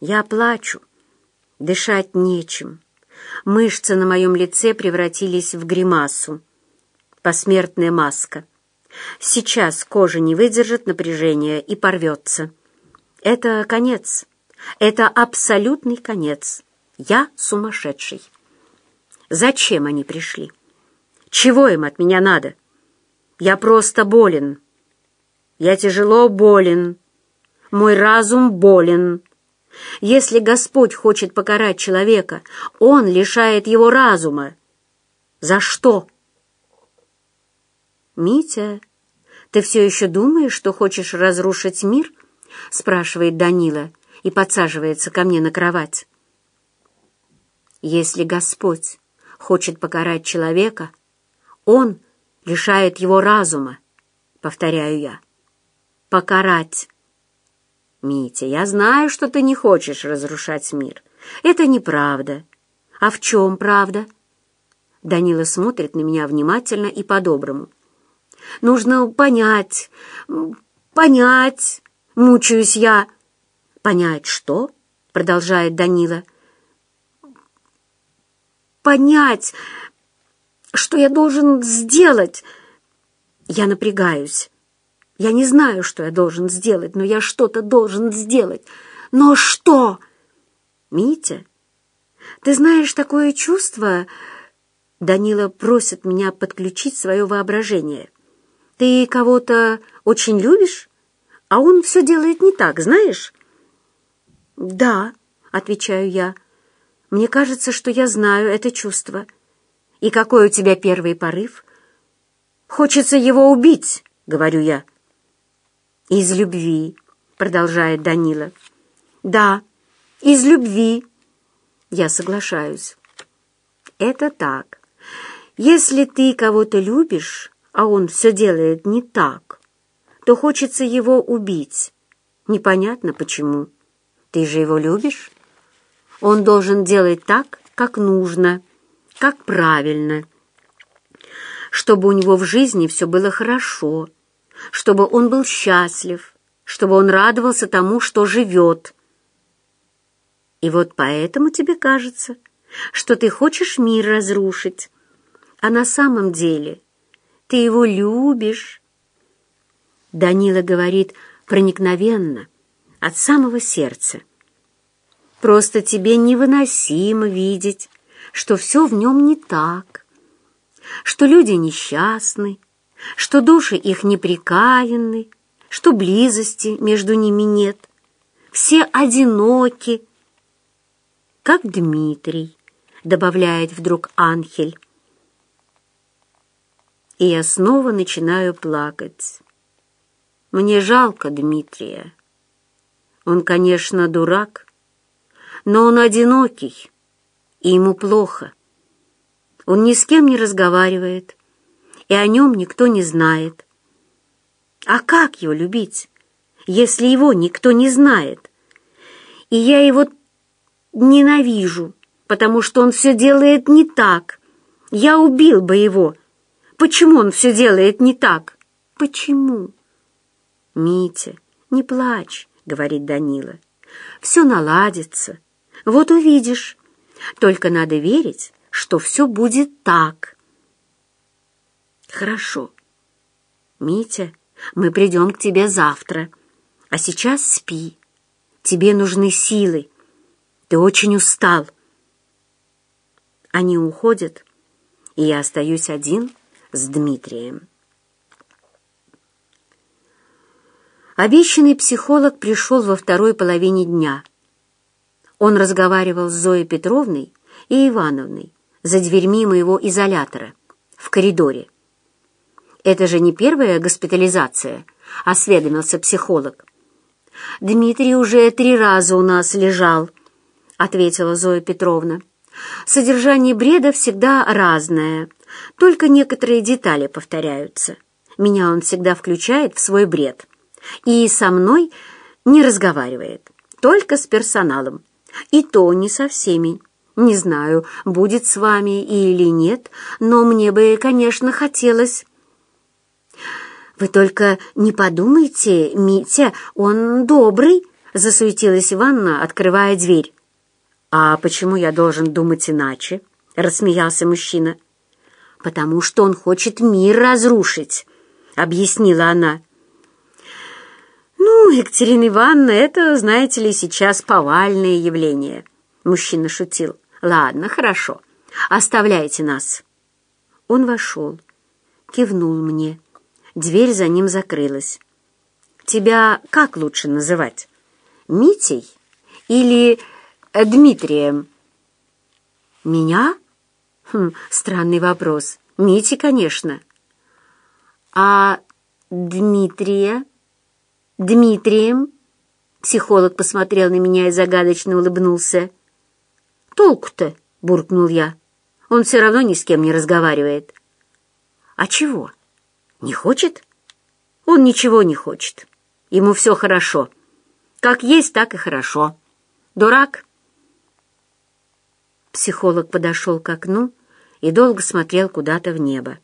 Я плачу. Дышать нечем. Мышцы на моем лице превратились в гримасу. Посмертная маска. Сейчас кожа не выдержит напряжения и порвется. Это конец. Это абсолютный конец. Я сумасшедший. Зачем они пришли? Чего им от меня надо? Я просто болен. Я тяжело болен. Мой разум болен. Если Господь хочет покарать человека, Он лишает его разума. За что? «Митя, ты все еще думаешь, что хочешь разрушить мир?» — спрашивает Данила и подсаживается ко мне на кровать. «Если Господь хочет покарать человека, Он лишает его разума», — повторяю я. «Покарать». «Митя, я знаю, что ты не хочешь разрушать мир. Это неправда. А в чем правда?» Данила смотрит на меня внимательно и по-доброму. «Нужно понять, понять, мучаюсь я». «Понять что?» — продолжает Данила. «Понять, что я должен сделать». Я напрягаюсь. Я не знаю, что я должен сделать, но я что-то должен сделать. Но что? Митя, ты знаешь такое чувство... Данила просит меня подключить свое воображение. Ты кого-то очень любишь, а он все делает не так, знаешь? Да, отвечаю я. Мне кажется, что я знаю это чувство. И какой у тебя первый порыв? Хочется его убить, говорю я. «Из любви», — продолжает Данила. «Да, из любви». Я соглашаюсь. «Это так. Если ты кого-то любишь, а он все делает не так, то хочется его убить. Непонятно почему. Ты же его любишь? Он должен делать так, как нужно, как правильно, чтобы у него в жизни все было хорошо» чтобы он был счастлив, чтобы он радовался тому, что живет. И вот поэтому тебе кажется, что ты хочешь мир разрушить, а на самом деле ты его любишь. Данила говорит проникновенно, от самого сердца. Просто тебе невыносимо видеть, что все в нем не так, что люди несчастны, что души их неприкаянны, что близости между ними нет, все одиноки, как Дмитрий, добавляет вдруг Анхель. И я снова начинаю плакать. Мне жалко Дмитрия. Он, конечно, дурак, но он одинокий, и ему плохо. Он ни с кем не разговаривает, и о нем никто не знает. А как его любить, если его никто не знает? И я его ненавижу, потому что он все делает не так. Я убил бы его. Почему он все делает не так? Почему? Митя, не плачь, говорит Данила. Все наладится. Вот увидишь. Только надо верить, что все будет так. Хорошо. Митя, мы придем к тебе завтра. А сейчас спи. Тебе нужны силы. Ты очень устал. Они уходят, и я остаюсь один с Дмитрием. Обещанный психолог пришел во второй половине дня. Он разговаривал с Зоей Петровной и Ивановной за дверьми моего изолятора в коридоре. «Это же не первая госпитализация», — осведомился психолог. «Дмитрий уже три раза у нас лежал», — ответила Зоя Петровна. «Содержание бреда всегда разное, только некоторые детали повторяются. Меня он всегда включает в свой бред. И со мной не разговаривает, только с персоналом. И то не со всеми. Не знаю, будет с вами или нет, но мне бы, конечно, хотелось...» «Вы только не подумайте, Митя, он добрый», — засуетилась Иванна, открывая дверь. «А почему я должен думать иначе?» — рассмеялся мужчина. «Потому что он хочет мир разрушить», — объяснила она. «Ну, Екатерина Ивановна, это, знаете ли, сейчас повальное явление», — мужчина шутил. «Ладно, хорошо, оставляйте нас». Он вошел, кивнул мне. Дверь за ним закрылась. «Тебя как лучше называть? Митей или Дмитрием?» «Меня?» хм, «Странный вопрос. Мити, конечно». «А Дмитрия?» «Дмитрием?» Психолог посмотрел на меня и загадочно улыбнулся. «Толку-то?» — буркнул я. «Он все равно ни с кем не разговаривает». «А чего? Не хочет?» «Он ничего не хочет. Ему все хорошо. Как есть, так и хорошо. Дурак?» Психолог подошел к окну и долго смотрел куда-то в небо.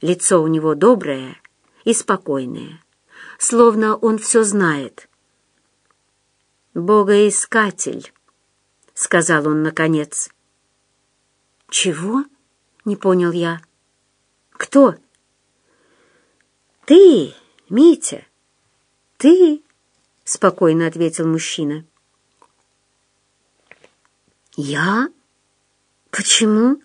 Лицо у него доброе и спокойное словно он все знает. «Богоискатель», — сказал он наконец. «Чего?» — не понял я. «Кто?» «Ты, Митя, ты», — спокойно ответил мужчина. «Я? Почему?»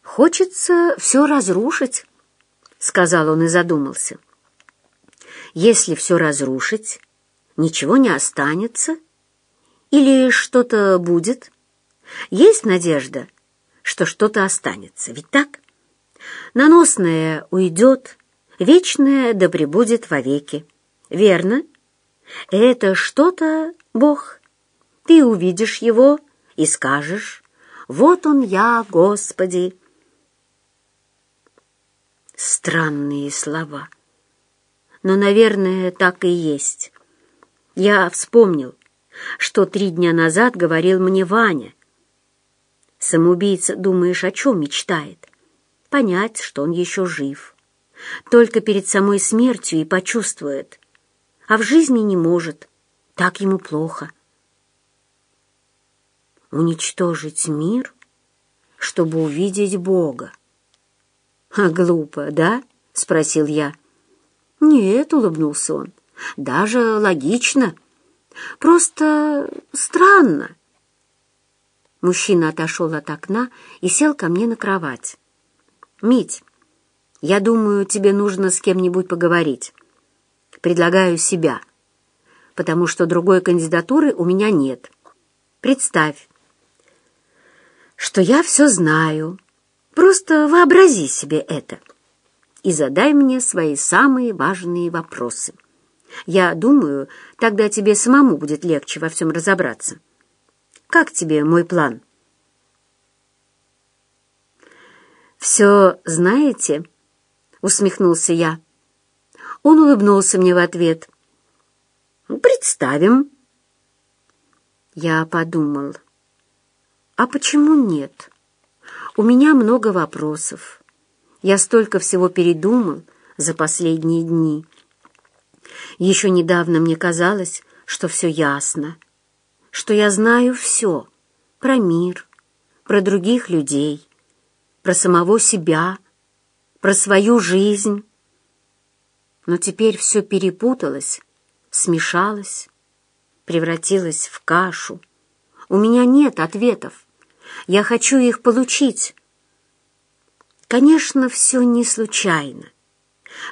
«Хочется все разрушить», — сказал он и задумался. Если все разрушить, ничего не останется? Или что-то будет? Есть надежда, что что-то останется, ведь так? Наносное уйдет, вечное да пребудет вовеки. Верно? Это что-то Бог. Ты увидишь его и скажешь, «Вот он я, Господи!» Странные слова — но, наверное, так и есть. Я вспомнил, что три дня назад говорил мне Ваня. Самоубийца, думаешь, о чем мечтает? Понять, что он еще жив. Только перед самой смертью и почувствует. А в жизни не может. Так ему плохо. Уничтожить мир, чтобы увидеть Бога. «А глупо, да?» — спросил я. «Нет», — улыбнулся он, — «даже логично. Просто странно». Мужчина отошел от окна и сел ко мне на кровать. «Мить, я думаю, тебе нужно с кем-нибудь поговорить. Предлагаю себя, потому что другой кандидатуры у меня нет. Представь, что я все знаю. Просто вообрази себе это» и задай мне свои самые важные вопросы. Я думаю, тогда тебе самому будет легче во всем разобраться. Как тебе мой план?» «Все знаете?» — усмехнулся я. Он улыбнулся мне в ответ. «Представим». Я подумал, а почему нет? У меня много вопросов. Я столько всего передумал за последние дни. Еще недавно мне казалось, что все ясно, что я знаю все про мир, про других людей, про самого себя, про свою жизнь. Но теперь все перепуталось, смешалось, превратилось в кашу. У меня нет ответов. Я хочу их получить. Конечно, все не случайно.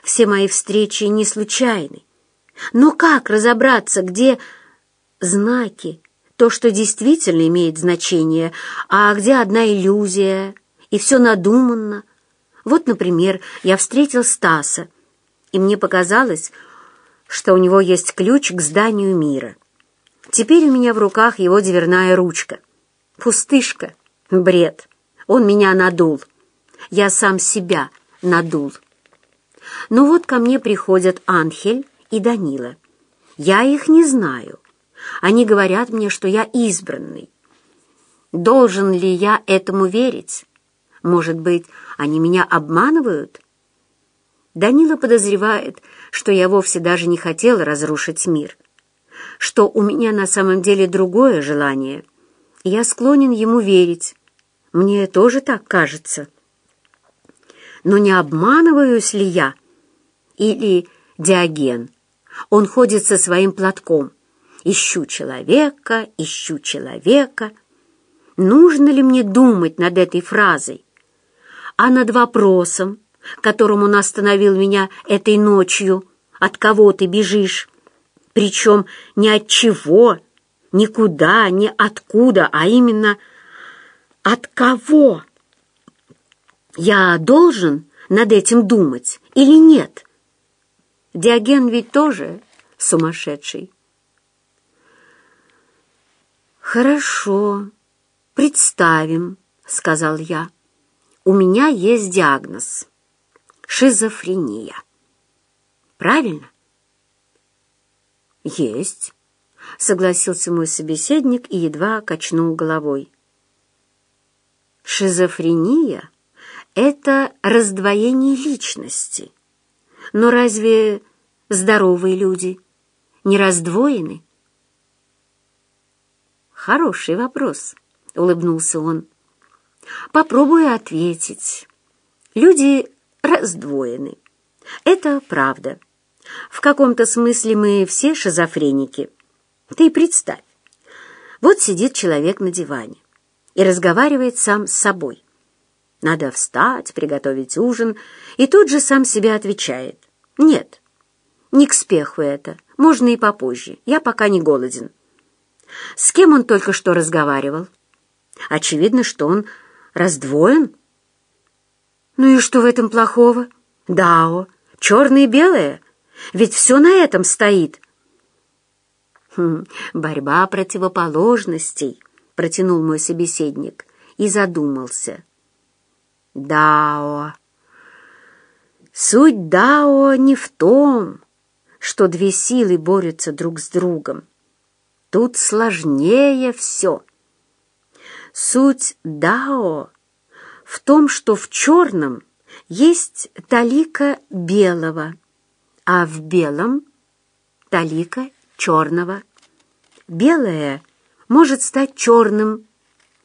Все мои встречи не случайны. Но как разобраться, где знаки, то, что действительно имеет значение, а где одна иллюзия, и все надуманно? Вот, например, я встретил Стаса, и мне показалось, что у него есть ключ к зданию мира. Теперь у меня в руках его дверная ручка. Пустышка. Бред. Он меня надул. Я сам себя надул. Но вот ко мне приходят Анхель и Данила. Я их не знаю. Они говорят мне, что я избранный. Должен ли я этому верить? Может быть, они меня обманывают? Данила подозревает, что я вовсе даже не хотел разрушить мир. что у меня на самом деле другое желание. Я склонен ему верить. Мне тоже так кажется. Но не обманываюсь ли я? Или Диоген? Он ходит со своим платком. Ищу человека, ищу человека. Нужно ли мне думать над этой фразой? А над вопросом, которым он остановил меня этой ночью, от кого ты бежишь? Причем ни от чего, никуда, ни откуда, а именно от кого? Я должен над этим думать или нет? Диоген ведь тоже сумасшедший. «Хорошо, представим», — сказал я. «У меня есть диагноз — шизофрения. Правильно?» «Есть», — согласился мой собеседник и едва качнул головой. «Шизофрения — это раздвоение личности. Но разве здоровые люди не раздвоены?» «Хороший вопрос», — улыбнулся он. «Попробую ответить. Люди раздвоены. Это правда. В каком-то смысле мы все шизофреники. Ты представь. Вот сидит человек на диване и разговаривает сам с собой. Надо встать, приготовить ужин, и тут же сам себе отвечает. Нет, не к спеху это, можно и попозже, я пока не голоден. С кем он только что разговаривал? Очевидно, что он раздвоен. Ну и что в этом плохого? Дао, черное и белое, ведь все на этом стоит. Хм, борьба противоположностей, протянул мой собеседник и задумался. Дао. Суть Дао не в том, что две силы борются друг с другом. Тут сложнее все. Суть Дао в том, что в черном есть талика белого, а в белом — талика черного. Белое может стать черным,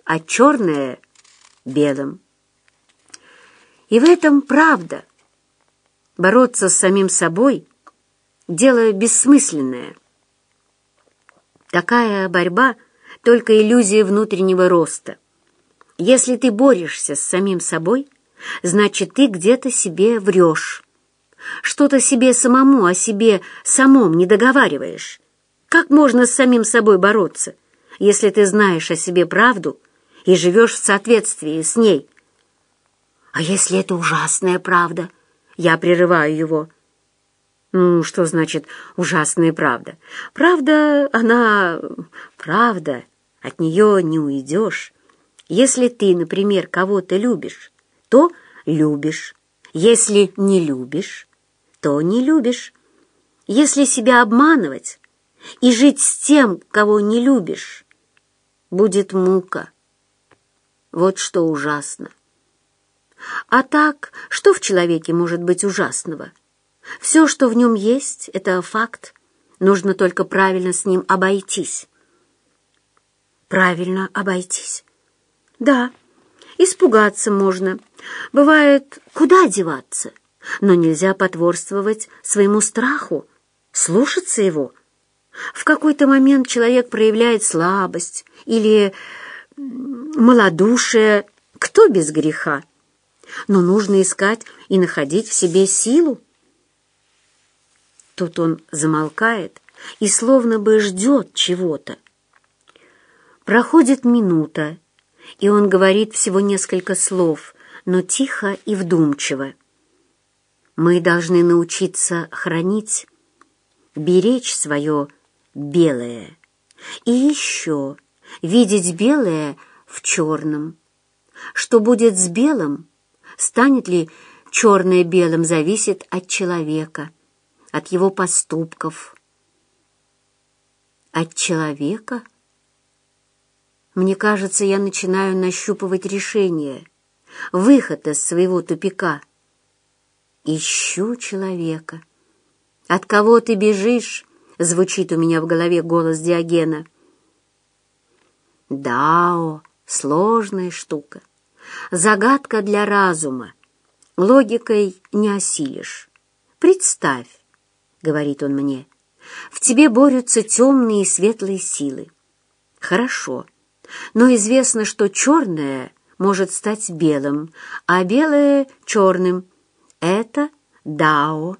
а черное — белым. И в этом правда. Бороться с самим собой — дело бессмысленное. Такая борьба — только иллюзия внутреннего роста. Если ты борешься с самим собой, значит, ты где-то себе врешь что-то себе самому о себе самом не договариваешь. Как можно с самим собой бороться, если ты знаешь о себе правду и живешь в соответствии с ней? А если это ужасная правда? Я прерываю его. Ну, что значит ужасная правда? Правда, она... правда. От нее не уйдешь. Если ты, например, кого-то любишь, то любишь. Если не любишь, то не любишь. Если себя обманывать и жить с тем, кого не любишь, будет мука. Вот что ужасно. А так, что в человеке может быть ужасного? Все, что в нем есть, — это факт. Нужно только правильно с ним обойтись. Правильно обойтись? Да, испугаться можно. Бывает, куда деваться? но нельзя потворствовать своему страху, слушаться его. В какой-то момент человек проявляет слабость или малодушие, кто без греха? Но нужно искать и находить в себе силу. Тут он замолкает и словно бы ждет чего-то. Проходит минута, и он говорит всего несколько слов, но тихо и вдумчиво. Мы должны научиться хранить, беречь свое белое. И еще видеть белое в черном. Что будет с белым, станет ли черное белым, зависит от человека, от его поступков. От человека? Мне кажется, я начинаю нащупывать решение, выход из своего тупика — Ищу человека. От кого ты бежишь? — звучит у меня в голове голос Диогена. Дао — сложная штука, загадка для разума. Логикой не осилишь. Представь, — говорит он мне, — в тебе борются темные и светлые силы. Хорошо, но известно, что черное может стать белым, а белое — черным. Это дао.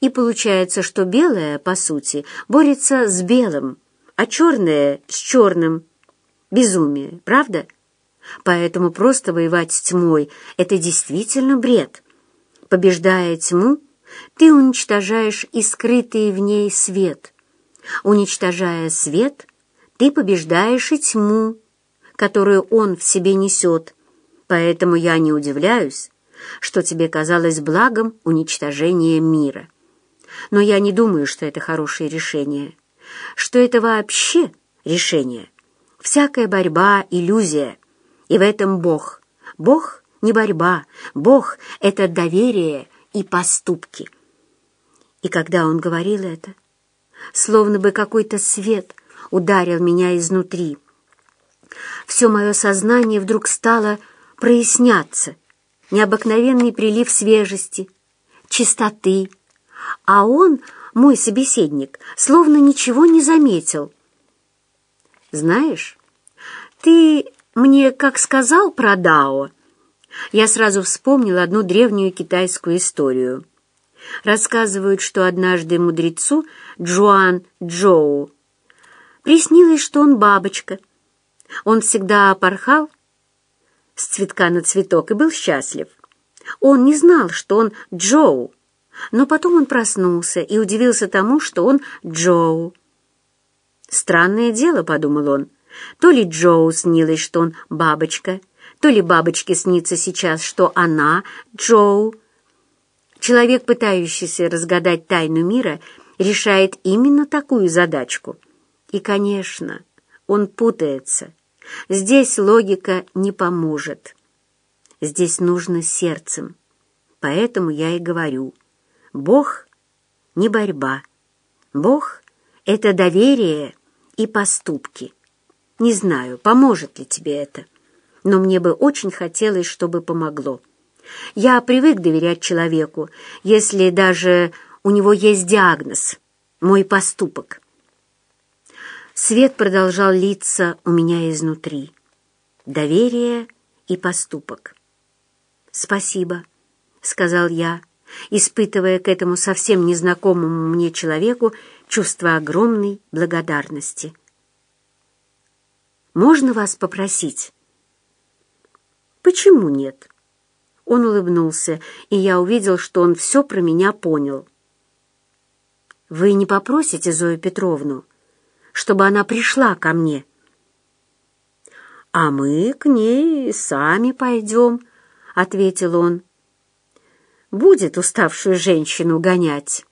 И получается, что белое, по сути, борется с белым, а черное — с черным. Безумие, правда? Поэтому просто воевать с тьмой — это действительно бред. Побеждая тьму, ты уничтожаешь и скрытый в ней свет. Уничтожая свет, ты побеждаешь и тьму, которую он в себе несет. Поэтому я не удивляюсь, что тебе казалось благом уничтожение мира. Но я не думаю, что это хорошее решение, что это вообще решение. Всякая борьба — иллюзия, и в этом Бог. Бог — не борьба, Бог — это доверие и поступки. И когда он говорил это, словно бы какой-то свет ударил меня изнутри, все мое сознание вдруг стало проясняться, необыкновенный прилив свежести, чистоты, а он, мой собеседник, словно ничего не заметил. «Знаешь, ты мне как сказал про Дао?» Я сразу вспомнил одну древнюю китайскую историю. Рассказывают, что однажды мудрецу Джуан Джоу приснилось, что он бабочка. Он всегда порхал с цветка на цветок и был счастлив. Он не знал, что он Джоу, но потом он проснулся и удивился тому, что он Джоу. «Странное дело», — подумал он, — «то ли Джоу снилось, что он бабочка, то ли бабочке снится сейчас, что она Джоу». Человек, пытающийся разгадать тайну мира, решает именно такую задачку. И, конечно, он путается. Здесь логика не поможет. Здесь нужно сердцем. Поэтому я и говорю, Бог — не борьба. Бог — это доверие и поступки. Не знаю, поможет ли тебе это, но мне бы очень хотелось, чтобы помогло. Я привык доверять человеку, если даже у него есть диагноз — мой поступок. Свет продолжал литься у меня изнутри. Доверие и поступок. «Спасибо», — сказал я, испытывая к этому совсем незнакомому мне человеку чувство огромной благодарности. «Можно вас попросить?» «Почему нет?» Он улыбнулся, и я увидел, что он все про меня понял. «Вы не попросите Зою Петровну, чтобы она пришла ко мне?» «А мы к ней сами пойдем», — ответил он. «Будет уставшую женщину гонять».